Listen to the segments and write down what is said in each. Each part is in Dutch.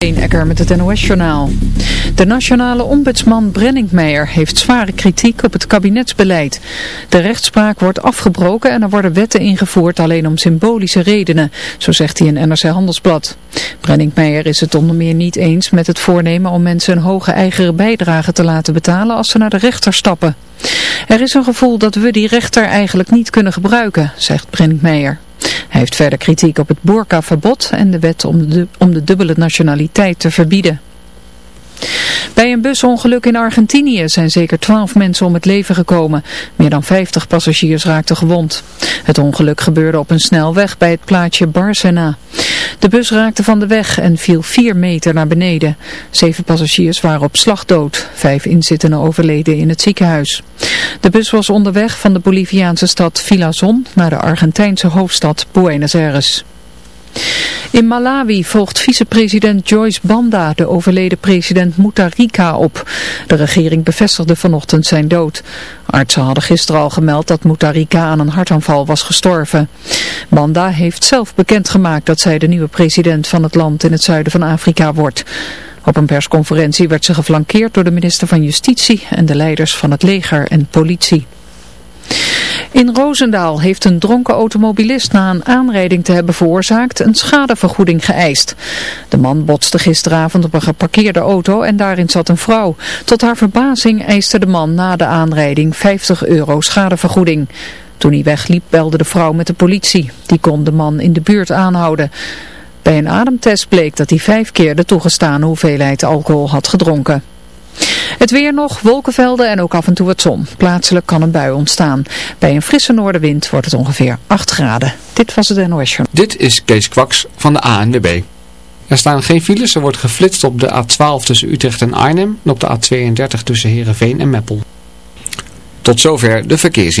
Ecker met het NOS-journaal. De nationale ombudsman Brenningmeijer heeft zware kritiek op het kabinetsbeleid. De rechtspraak wordt afgebroken en er worden wetten ingevoerd alleen om symbolische redenen, zo zegt hij in NRC Handelsblad. Brenningmeijer is het onder meer niet eens met het voornemen om mensen een hoge eigen bijdrage te laten betalen als ze naar de rechter stappen. Er is een gevoel dat we die rechter eigenlijk niet kunnen gebruiken, zegt Brenningmeijer. Hij heeft verder kritiek op het boerkaverbod en de wet om de, om de dubbele nationaliteit te verbieden. Bij een busongeluk in Argentinië zijn zeker twaalf mensen om het leven gekomen. Meer dan 50 passagiers raakten gewond. Het ongeluk gebeurde op een snelweg bij het plaatsje Barcena. De bus raakte van de weg en viel 4 meter naar beneden. Zeven passagiers waren op slag dood. Vijf inzittenden overleden in het ziekenhuis. De bus was onderweg van de Boliviaanse stad Vilazon naar de Argentijnse hoofdstad Buenos Aires. In Malawi volgt vicepresident Joyce Banda de overleden president Mutarika op. De regering bevestigde vanochtend zijn dood. Artsen hadden gisteren al gemeld dat Mutarika aan een hartaanval was gestorven. Banda heeft zelf bekendgemaakt dat zij de nieuwe president van het land in het zuiden van Afrika wordt. Op een persconferentie werd ze geflankeerd door de minister van Justitie en de leiders van het leger en politie. In Roosendaal heeft een dronken automobilist na een aanrijding te hebben veroorzaakt een schadevergoeding geëist. De man botste gisteravond op een geparkeerde auto en daarin zat een vrouw. Tot haar verbazing eiste de man na de aanrijding 50 euro schadevergoeding. Toen hij wegliep belde de vrouw met de politie. Die kon de man in de buurt aanhouden. Bij een ademtest bleek dat hij vijf keer de toegestane hoeveelheid alcohol had gedronken. Het weer nog, wolkenvelden en ook af en toe wat zon. Plaatselijk kan een bui ontstaan. Bij een frisse noordenwind wordt het ongeveer 8 graden. Dit was het NOS Journal. Dit is Kees Kwaks van de ANWB. Er staan geen files, er wordt geflitst op de A12 tussen Utrecht en Arnhem en op de A32 tussen Heerenveen en Meppel. Tot zover de verkeers.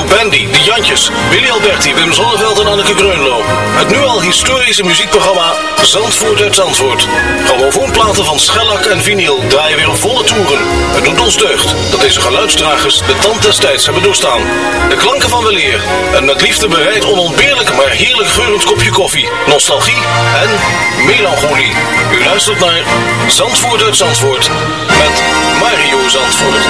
Lou Bendy, De Jantjes, Willy Alberti, Wim Zonneveld en Anneke Greunlo. Het nu al historische muziekprogramma Zandvoort uit Zandvoort. Grammofoonplaten van schellak en vinyl draaien weer volle toeren. Het doet ons deugd dat deze geluidsdragers de tand des tijds hebben doorstaan. De klanken van weleer en met liefde bereid onontbeerlijk maar heerlijk geurend kopje koffie, nostalgie en melancholie. U luistert naar Zandvoort uit Zandvoort met Mario Zandvoort.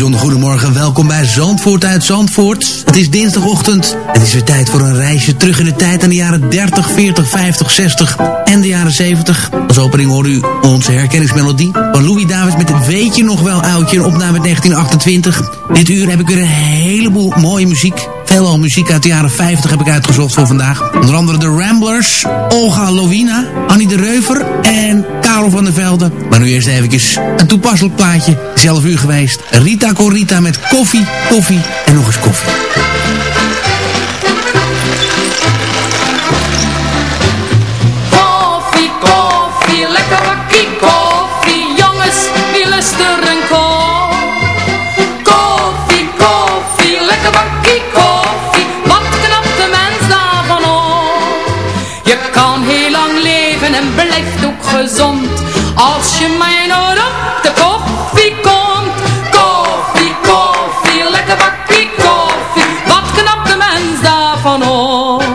Bijzonder goedemorgen, welkom bij Zandvoort uit Zandvoort. Het is dinsdagochtend. Het is weer tijd voor een reisje terug in de tijd aan de jaren 30, 40, 50, 60 en de jaren 70. Als opening hoor u onze herkenningsmelodie van Louis Davids met een Weet je nog wel oudje, een opname uit 1928. Dit uur heb ik weer een heleboel mooie muziek. Veelal muziek uit de jaren 50 heb ik uitgezocht voor vandaag. Onder andere de Ramblers, Olga Lovina, Annie de Reuver en Karel van der Velde. Maar nu eerst eventjes een toepasselijk plaatje. Zelf uur geweest. Rita Corita met koffie, koffie en nog eens. Koffie, Als je mij nooit op de koffie komt. Koffie, koffie, lekker bakkie koffie. Wat knapt de mens daarvan op?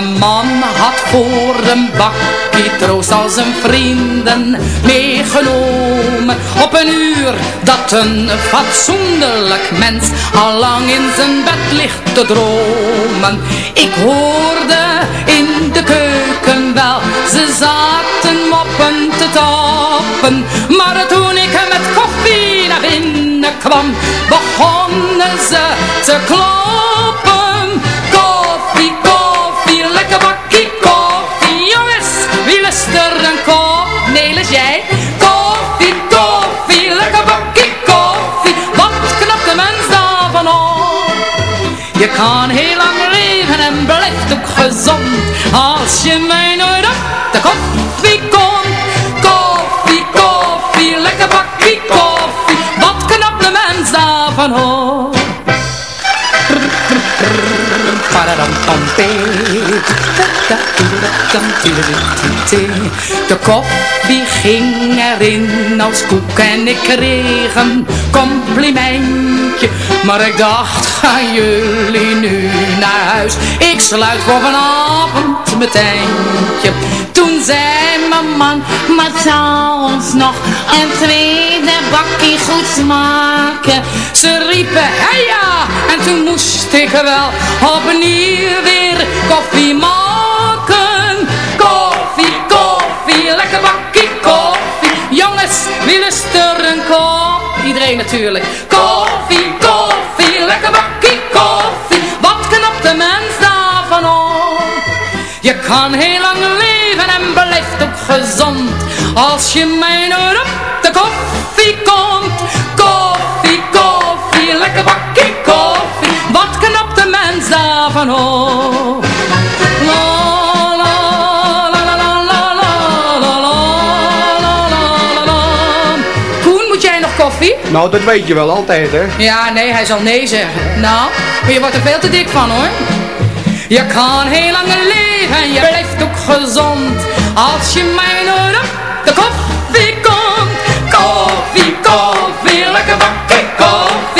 Mijn man had voor een bakje troost al zijn vrienden meegenomen. Op een uur dat een fatsoenlijk mens al lang in zijn bed ligt te dromen. Ik hoorde in de keuken wel, ze zaten moppen te tappen. Maar toen ik met koffie naar binnen kwam, begonnen ze te kloppen Als je mij nooit op de koffie komt Koffie, koffie, lekker bakkie koffie Wat knapt van hoor. De koffie ging erin als koek en ik kreeg een complimentje. Maar ik dacht, gaan jullie nu naar huis? Ik sluit voor vanavond mijn tentje. Toen zei mijn man, maar zou ons nog een tweede bakje goed smaken? Ze riepen, hey ja, en toen moest ik wel opnieuw weer koffie maken. Jongens, wie lust er een kop? Iedereen natuurlijk. Koffie, koffie, lekker bakje koffie. Wat knapt de mens daarvan op? Je kan heel lang leven en blijft ook gezond. Als je mij nooit op de koffie komt. Koffie, koffie, lekker bakje koffie. Wat knapt de mens daarvan op? Nou, dat weet je wel altijd, hè? Ja, nee, hij zal nee zeggen. Nou, maar je wordt er veel te dik van hoor. Je kan heel lang leven en je blijft ook gezond. Als je mij nooit op de koffie komt. Koffie, koffie, lekker bakje koffie.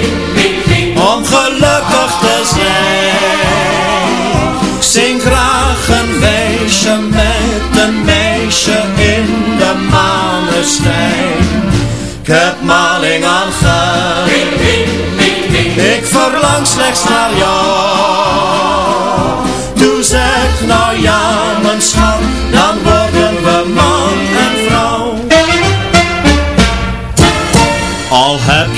gelukkig te zijn. Zing graag een weesje met een meisje in de maneschijn. Ik heb maling aan geld. Ik verlang slechts naar jou. Doe zeg nou ja mijn schat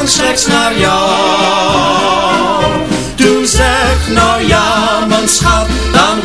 verlang slechts naar jou. Doe zeg nou ja mijn schat Dan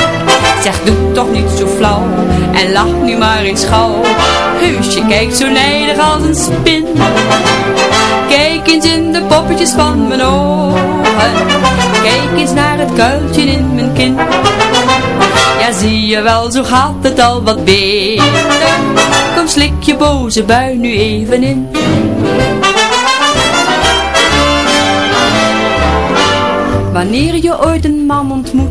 Zeg, doe toch niet zo flauw En lach nu maar eens gauw. Heus, je kijkt zo nijdig als een spin. Kijk eens in de poppetjes van mijn ogen. Kijk eens naar het kuiltje in mijn kin. Ja, zie je wel, zo gaat het al wat beter. Kom, slik je boze bui nu even in. Wanneer je ooit een man ontmoet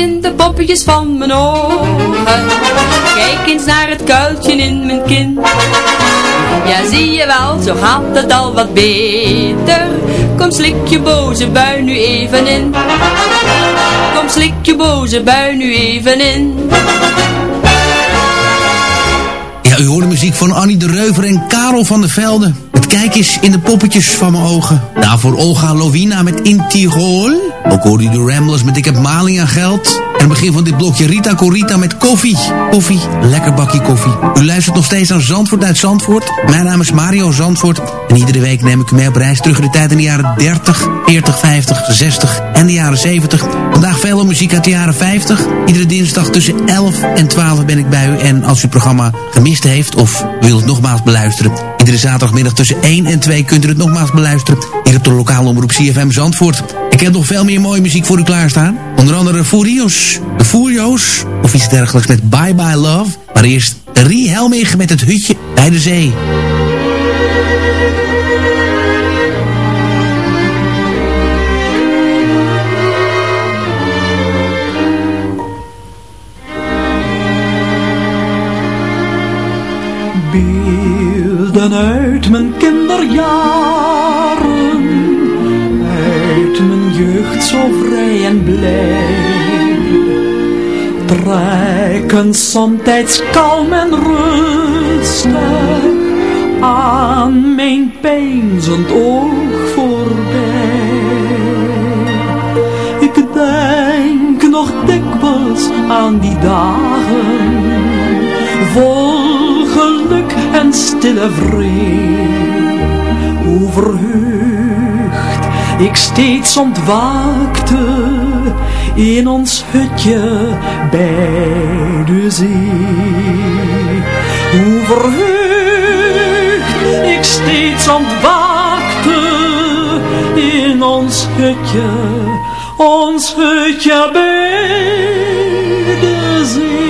In de poppetjes van mijn ogen. Kijk eens naar het kuiltje in mijn kin. Ja zie je wel, zo gaat het al wat beter. Kom slik je boze bui nu even in. Kom slik je boze bui nu even in. Ja, u hoort de muziek van Annie de Reuver en Karel van der Velde. Kijk eens in de poppetjes van mijn ogen. Daarvoor Olga Lovina met In Tirol. Ook hoorde u de Ramblers met Ik heb maling aan geld. En begin van dit blokje Rita Corita met koffie. Koffie, lekker bakje koffie. U luistert nog steeds naar Zandvoort uit Zandvoort. Mijn naam is Mario Zandvoort. En iedere week neem ik u mee op reis terug in de tijd in de jaren 30, 40, 50, 60 en de jaren 70. Vandaag veel muziek uit de jaren 50. Iedere dinsdag tussen 11 en 12 ben ik bij u. En als u het programma gemist heeft of wilt nogmaals beluisteren... Iedere zaterdagmiddag tussen 1 en 2 kunt u het nogmaals beluisteren. Hier op de lokale omroep CFM Zandvoort. Ik heb nog veel meer mooie muziek voor u klaarstaan. Onder andere Furios, de Furio's of iets dergelijks met Bye Bye Love. Maar eerst Rie Helmich met het hutje bij de zee. Beelden uit mijn kinderjaren, uit mijn jeugd zo vrij en blij. Trekken somtijds kalm en rustig peinzend oog voorbij. Ik denk nog dikwijls aan die dagen, vol en stille vrede. Hoe verheugd ik steeds ontwaakte in ons hutje bij de zee. Hoe verheugd ik steeds ontwaakte in ons hutje, ons hutje bij de zee.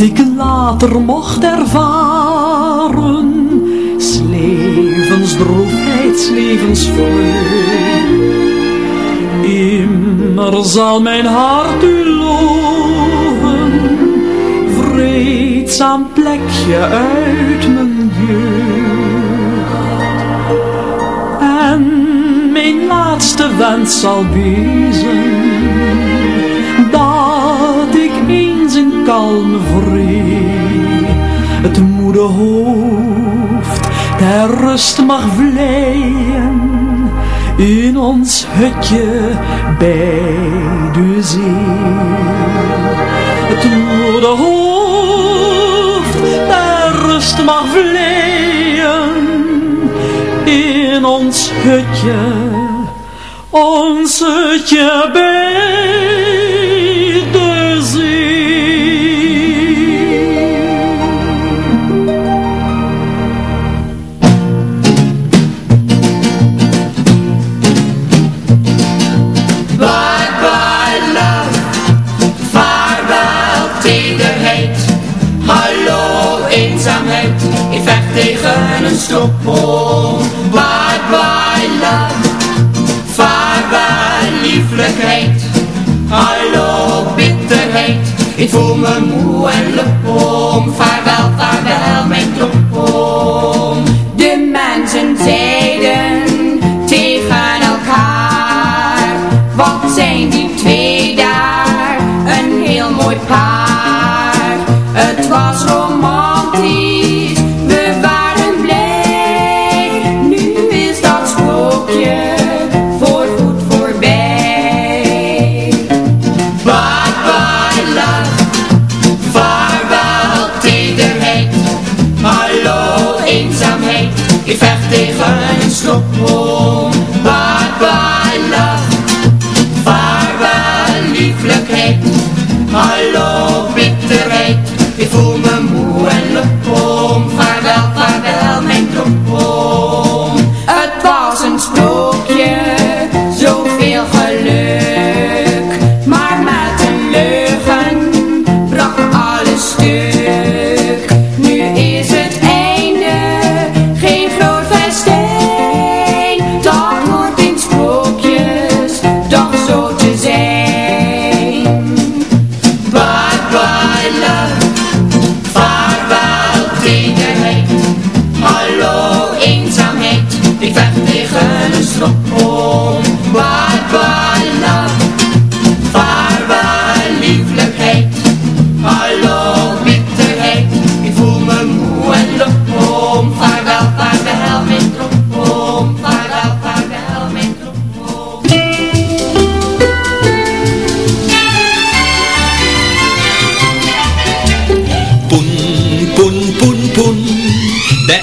Ik later mocht ervaren, levensdroefheid, 's levensvreugd. Immer zal mijn hart u loven, vreedzaam plekje uit mijn jeugd. En mijn laatste wens zal wezen, kalme vrede het moede hoofd ter rust mag vleien in ons hutje bij de zee. Het moede hoofd ter rust mag vleien in ons hutje, ons hutje bij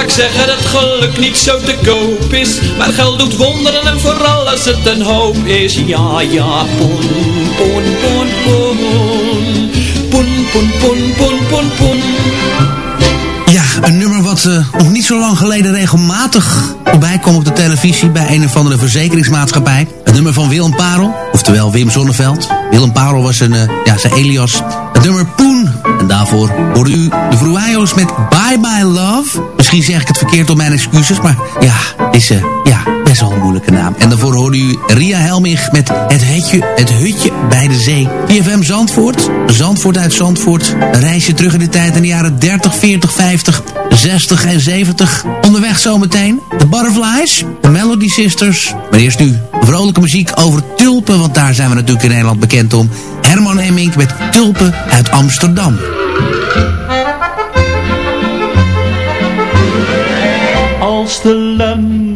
Vaak zeggen dat geluk niet zo te koop is Maar geld doet wonderen en vooral als het een hoop is Ja, ja, poen, poen, poen, poen Poen, poen, poen, poen, poen, poen Ja, een nummer wat uh, nog niet zo lang geleden regelmatig voorbij kwam op de televisie bij een of andere verzekeringsmaatschappij. Het nummer van Willem Parel, oftewel Wim Zonneveld. Willem Parel was een, uh, ja, zijn Elias. Het nummer Poen. En daarvoor hoorde u de Vroeio's met Bye Bye Love. Misschien zeg ik het verkeerd op mijn excuses, maar ja, is uh, ja, best wel een moeilijke naam. En daarvoor hoorde u Ria Helmich met Het Hutje, het hutje bij de Zee. IFM Zandvoort, Zandvoort uit Zandvoort. Reisje terug in de tijd in de jaren 30, 40, 50, 60 en 70. Onderweg zometeen de Butterflies, de Melody Sisters. Maar eerst nu vrolijke muziek over tulpen, want daar zijn we natuurlijk in Nederland bekend om. Herman Hemmink met Tulpen uit Amsterdam. Als de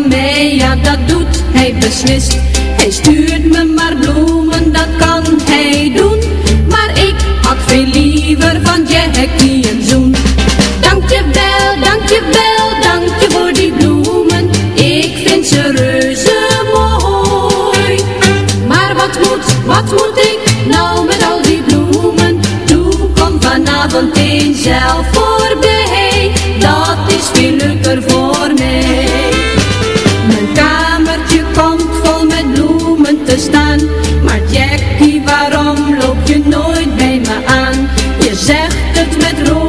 van mij, ja dat doet hij beslist. Hij stuurt me maar bloemen, zegt het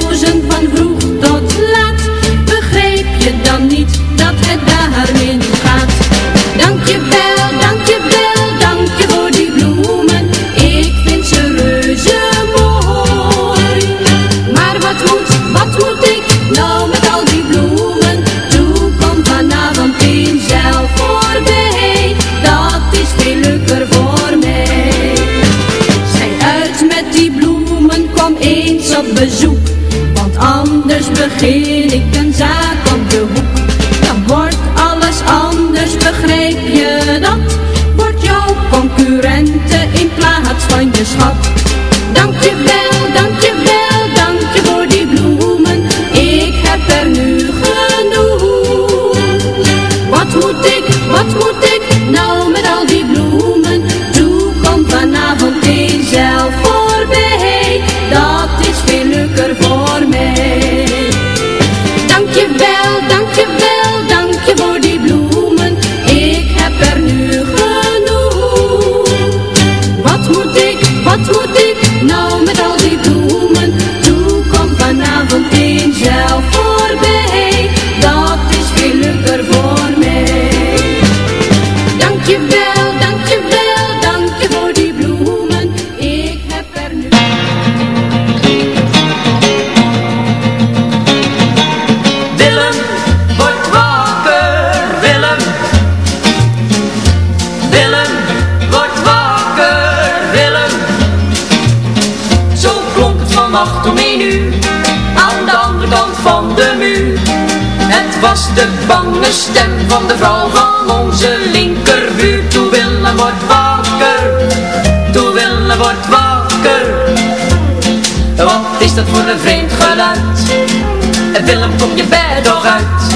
Willem, word wakker, toe Willem, word wakker. Wat is dat voor een vreemd geluid? En Willem, kom je bed toch uit?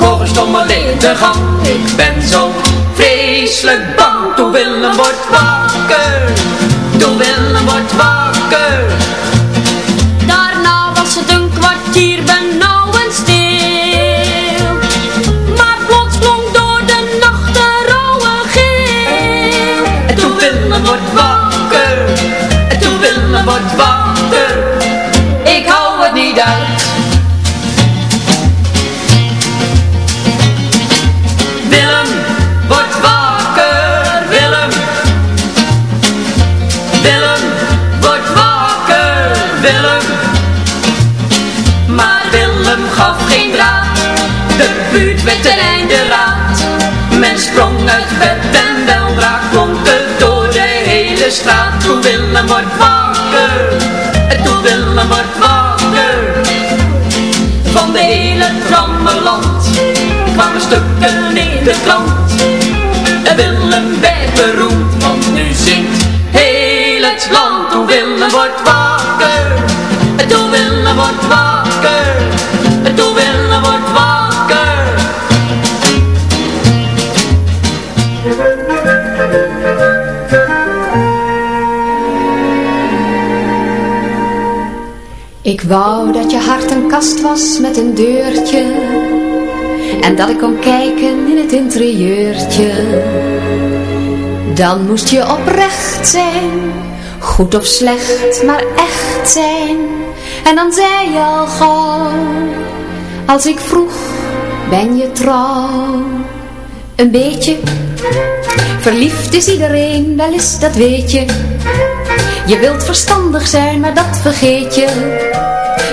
Hoor een stomme gang. Ik ben zo vreselijk bang. Toen Willem wordt wakker. Toen Willem wordt wakker. Straat. Toen Willem wordt wakker, toen Willem wordt wakker. Van de hele Vlammeland kwamen stukken in de krant. Willem werd beroemd, want nu zingt wou dat je hart een kast was met een deurtje En dat ik kon kijken in het interieurtje. Dan moest je oprecht zijn Goed of slecht, maar echt zijn. En dan zei je al gauw Als ik vroeg, ben je trouw? Een beetje. Verliefd is iedereen, wel eens, dat weet je. Je wilt verstandig zijn, maar dat vergeet je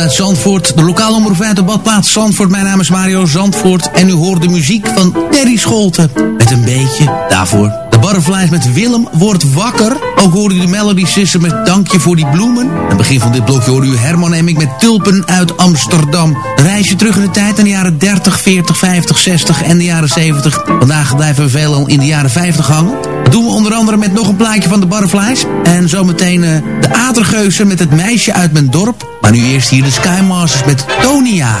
Uit Zandvoort, de lokale omroep uit de badplaats Zandvoort. Mijn naam is Mario Zandvoort en u hoort de muziek van Terry Scholten. Met een beetje daarvoor. Butterflies met Willem wordt wakker. Ook hoorde u de Melody Sister met Dankje voor die bloemen. Aan het begin van dit blokje hoorde u Herman en ik met Tulpen uit Amsterdam. Een reisje terug in de tijd aan de jaren 30, 40, 50, 60 en de jaren 70. Vandaag blijven we veelal in de jaren 50 hangen. Dat doen we onder andere met nog een plaatje van de Butterflies. En zometeen uh, de Atergeuzen met het meisje uit mijn dorp. Maar nu eerst hier de Skymasters met Tonia.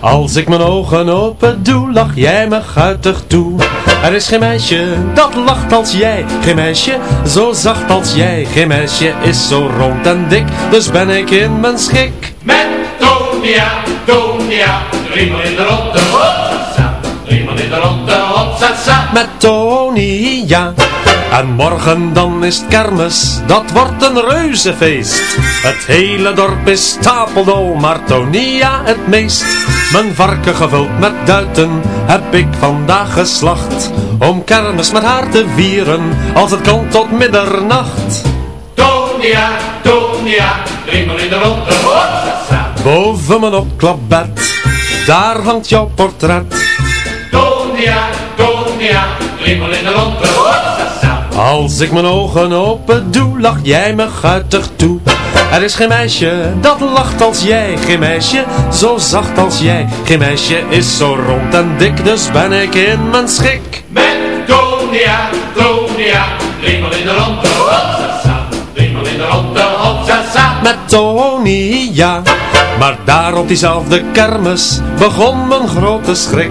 Als ik mijn ogen open doe, lach jij me guitig toe. Er is geen meisje dat lacht als jij, geen meisje zo zacht als jij. Geen meisje is zo rond en dik, dus ben ik in mijn schik. Met Tonia, Tonia, driemaal in de hopsasa. Driemaal in de hopsasa. Met Tony, ja. En morgen dan is het kermis, dat wordt een reuzenfeest. Het hele dorp is stapeldol, maar Tonia het meest. Mijn varken gevuld met duiten heb ik vandaag geslacht. Om kermis met haar te vieren, als het kan tot middernacht. Tonia, Tonia, driemaal in de ronde, hopsasa. Boven mijn opklapbed, daar hangt jouw portret. Tonia, Tonia, driemaal in de ronde. Als ik mijn ogen open doe, lach jij me guitig toe. Er is geen meisje dat lacht als jij, geen meisje zo zacht als jij. Geen meisje is zo rond en dik, dus ben ik in mijn schik. Met Tonia, Tonia, driemaal in de ronde, hopsasa. Driemaal in de ronde, hopsasa. Met Tony, ja. Maar daar op diezelfde kermis begon mijn grote schrik.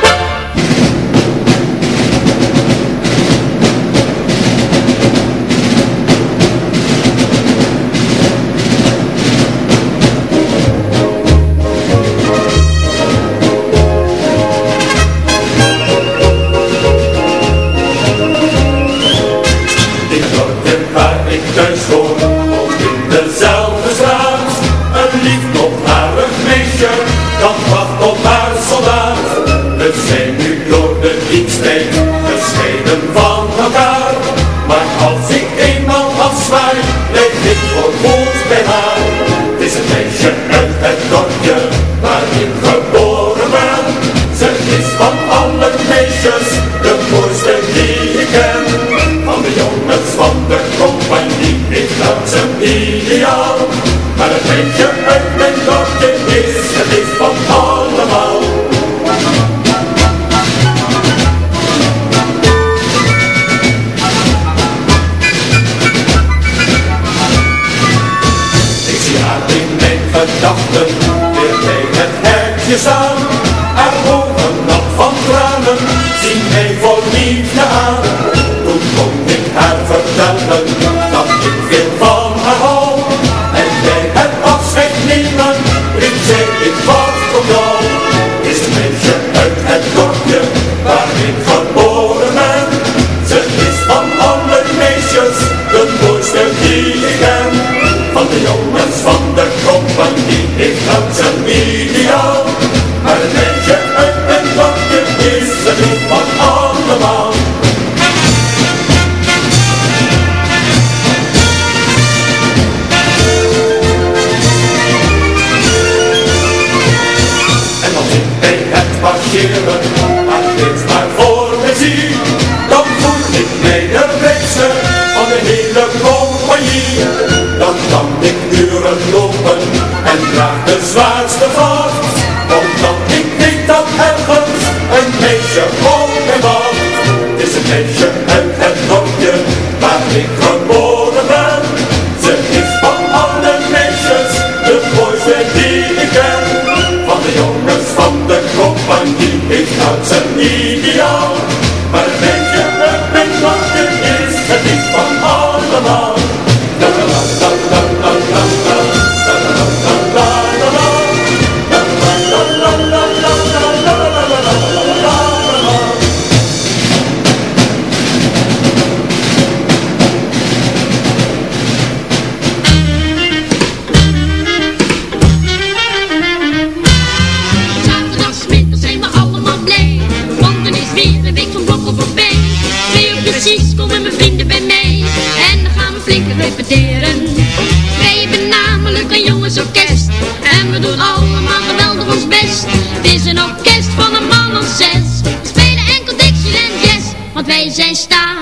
doen maar geweldig ons best. Het is een orkest van een man of zes. We spelen enkel Dixieland Jazz, want wij zijn staan.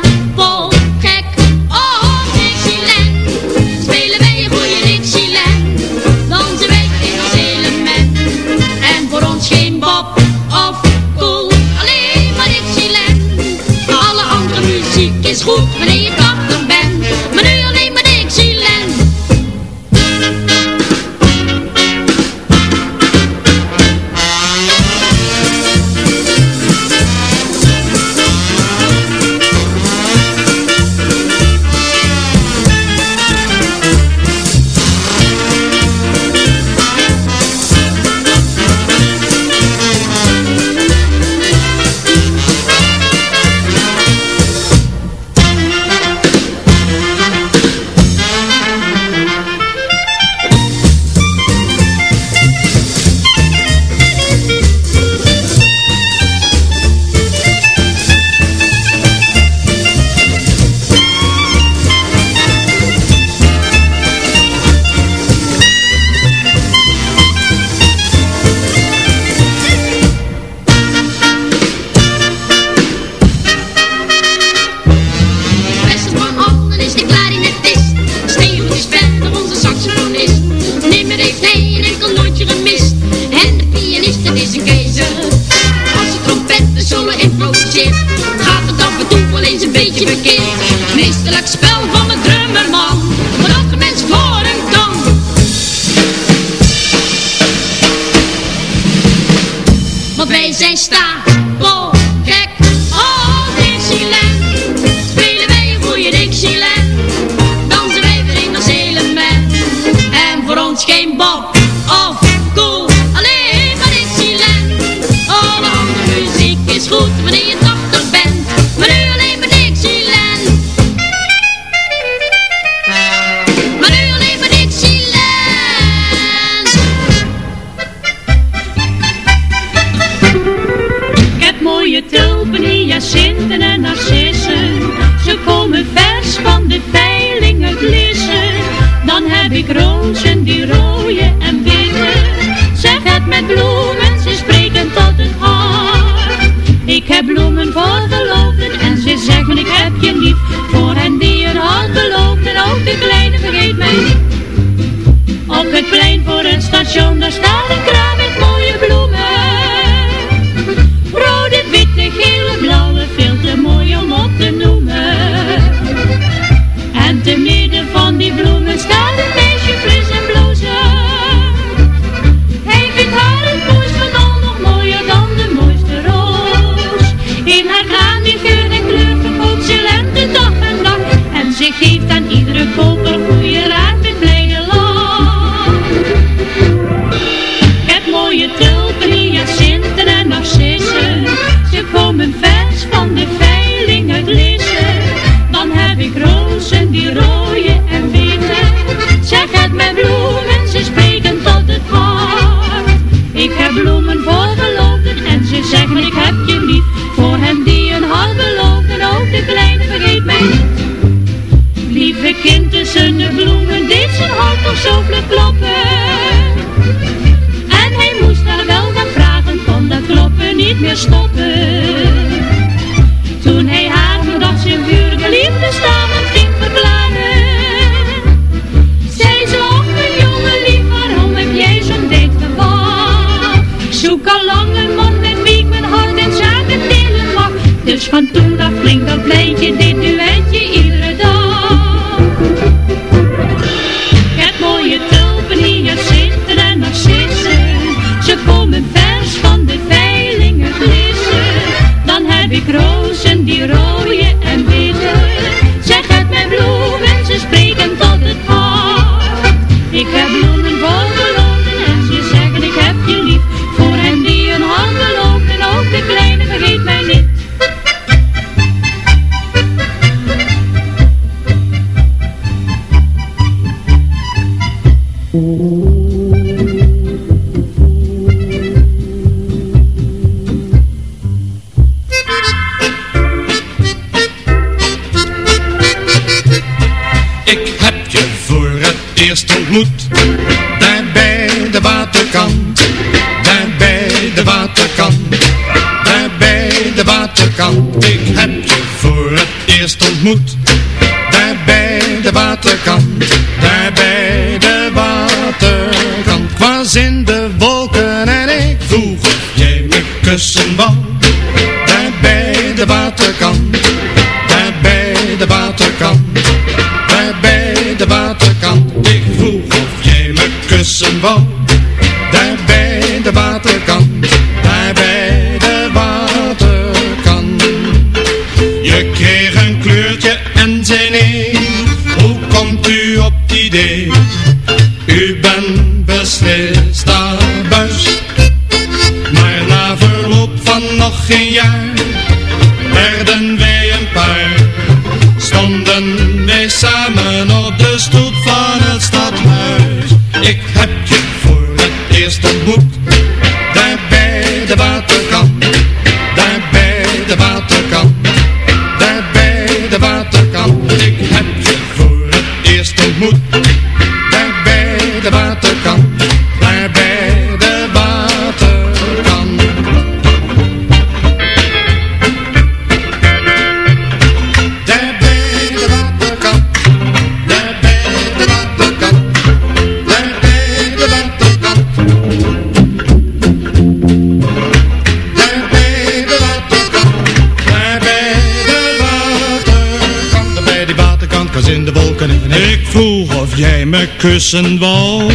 Kussen wou.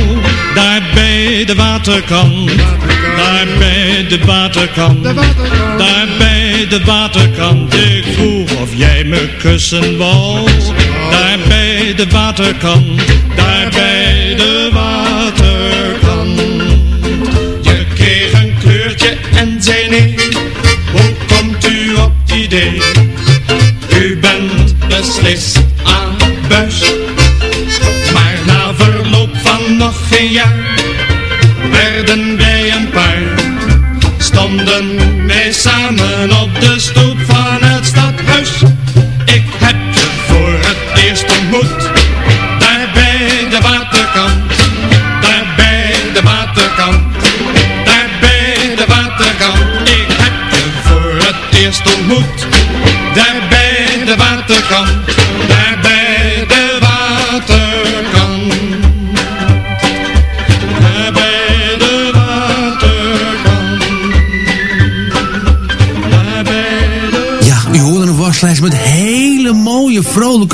Daar bij de waterkant, daar bij de waterkant, daar bij de waterkant. Ik vroeg of jij me kussen wou. Daar bij de waterkant, daar bij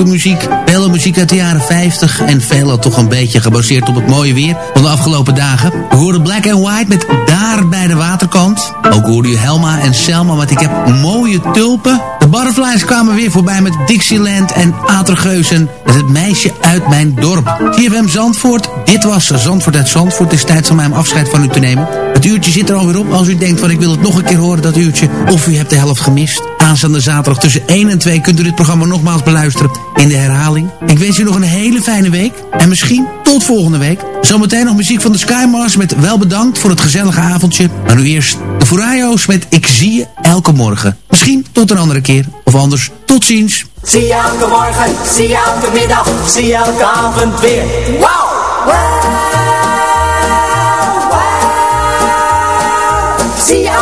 vrolijke muziek. Vele muziek uit de jaren 50 en veel toch een beetje gebaseerd op het mooie weer van de afgelopen dagen. We hoorden Black and White met Daar bij de waterkant. Ook hoorde u Helma en Selma met Ik heb mooie tulpen. De Butterflies kwamen weer voorbij met Dixieland en Atergeuzen met het meisje uit mijn dorp. CFM Zandvoort, dit was Zandvoort uit Zandvoort. Het is tijd om mijn afscheid van u te nemen. Het uurtje zit er alweer op. Als u denkt van ik wil het nog een keer horen, dat uurtje. Of u hebt de helft gemist. Aanstaande zaterdag tussen 1 en 2 kunt u dit programma nogmaals beluisteren in de herhaling. Ik wens u nog een hele fijne week. En misschien tot volgende week. Zometeen nog muziek van de Skymars met wel bedankt voor het gezellige avondje. Maar nu eerst de Furayos met Ik zie je elke morgen. Misschien tot een andere keer. Of anders, tot ziens. Zie je elke morgen, zie je elke middag, zie je elke avond weer. Wow! Zie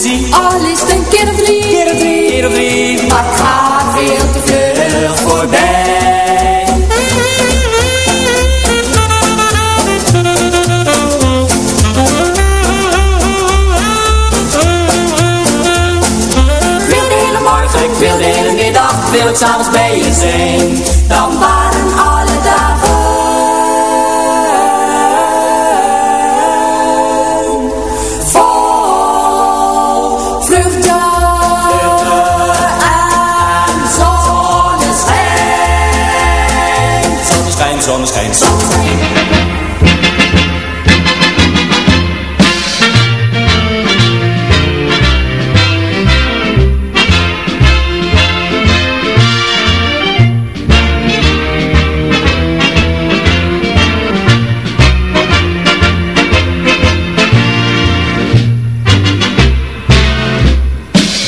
zie al is het een keer of drie. Maar het gaat veel te vlug voorbij. Ik wil de hele morgen, ik wil de hele middag, wil ik s'avonds bij je zijn. Dan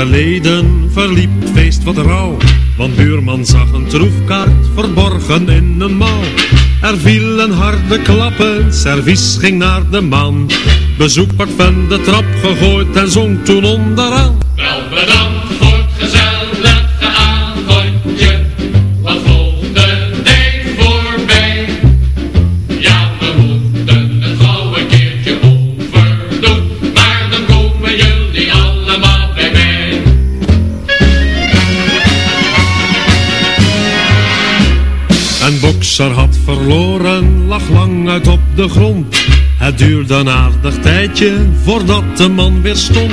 geleden verliep het feest wat rauw. Want buurman zag een troefkaart verborgen in een mouw. Er vielen harde klappen, servies ging naar de maan. Bezoek werd van de trap gegooid en zong toen onderaan. Wel bedankt de grond. Het duurde een aardig tijdje voordat de man weer stond.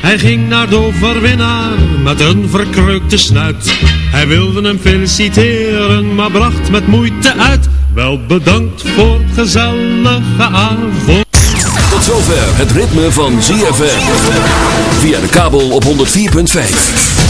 Hij ging naar de overwinnaar met een verkreukte snuit. Hij wilde hem feliciteren, maar bracht met moeite uit. Wel bedankt voor het gezellige avond. Tot zover het ritme van ZFM. Via de kabel op 104.5.